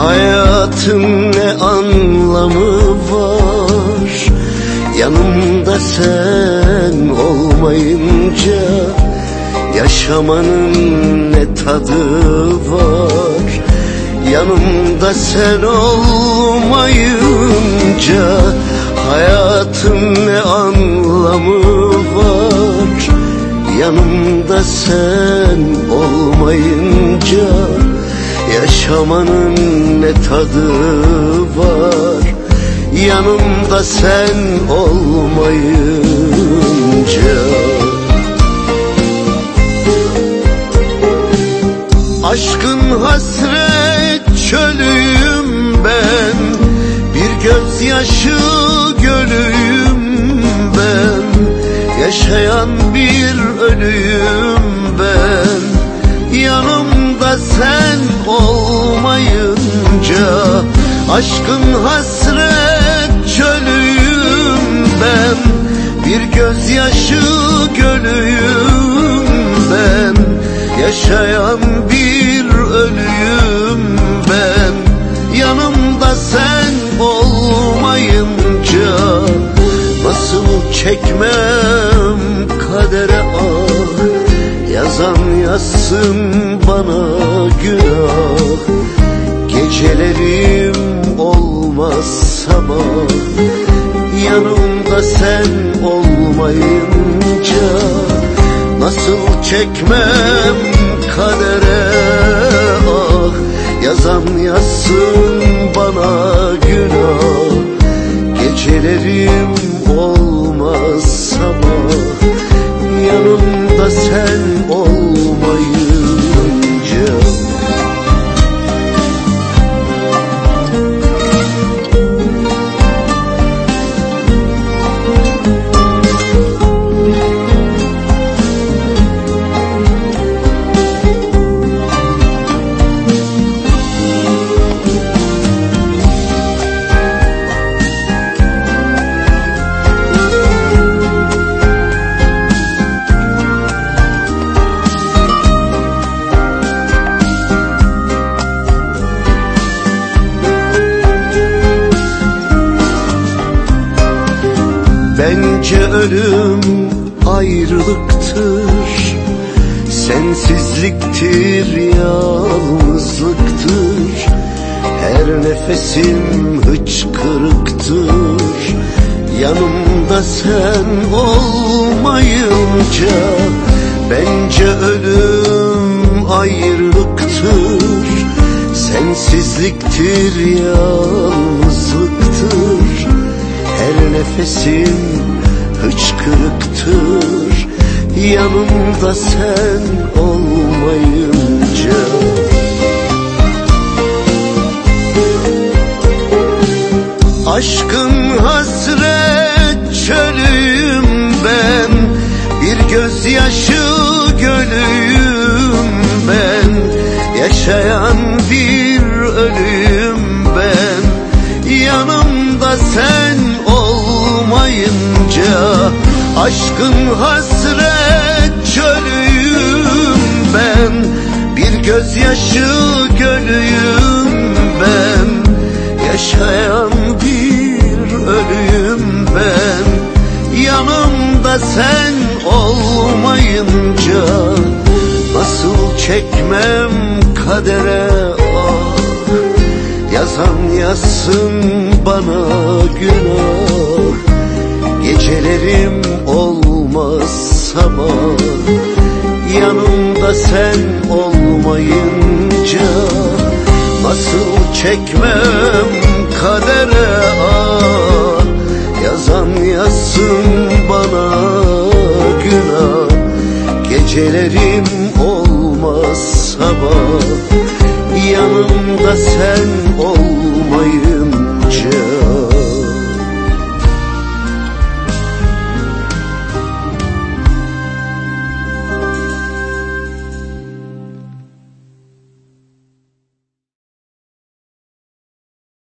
Hayatın ne anlamı var? Yanımda sen olmayınca Yaşamanın ne tadı var? Yanımda sen olmayınca Hayatın ne anlamı var? Yanımda sen olmayınca Yaşamanın ne tadı var? Yanımda sen olmayınca. Aşkın hasret çölüyüm ben Bir gözyaşı gölüyüm ben. Yaşayan bir ölüyüm ben Yanımda sen Aşkın hasret çölüyüm ben Bir gözyaşı gölüyüm ben. Yaşayan bir ölüyüm ben Yanımda sen olmayınca Nasıl çekmem kadere ah. Yazan yazsın bana günah Gecelerim olmaz sabah Yanımda sen olmayınca Nasıl çekmem kadere? Ah Yazan yazsın bana günah. Gecelerim olmaz Bence ölüm ayrılıktır Sensizliktir, yalnızlıktır. Her nefesim hıçkırıktır Yanımda sen olmayınca Bence ölüm ayrılıktır. Sensizliktir, yalnızlıktır. Her nefesim hıçkırıktır Yanımda sen olmayınca. Aşkın hasret çölüyüm ben Bir gözyaşı gölüyüm ben. Yaşayan bir ölüyüm ben Yanımda sen Aşkın hasret çölüyüm ben Bir gözyaşı gölüyüm ben. Yaşayan bir ölüyüm ben Yanımda sen olmayınca Nasıl çekmem kadere ah. Yazan yazsın bana günah Gecelerim Çekmem kadere ah Yazan yazsın bana günah. Gecelerim olmaz sabah Yanımda sen olma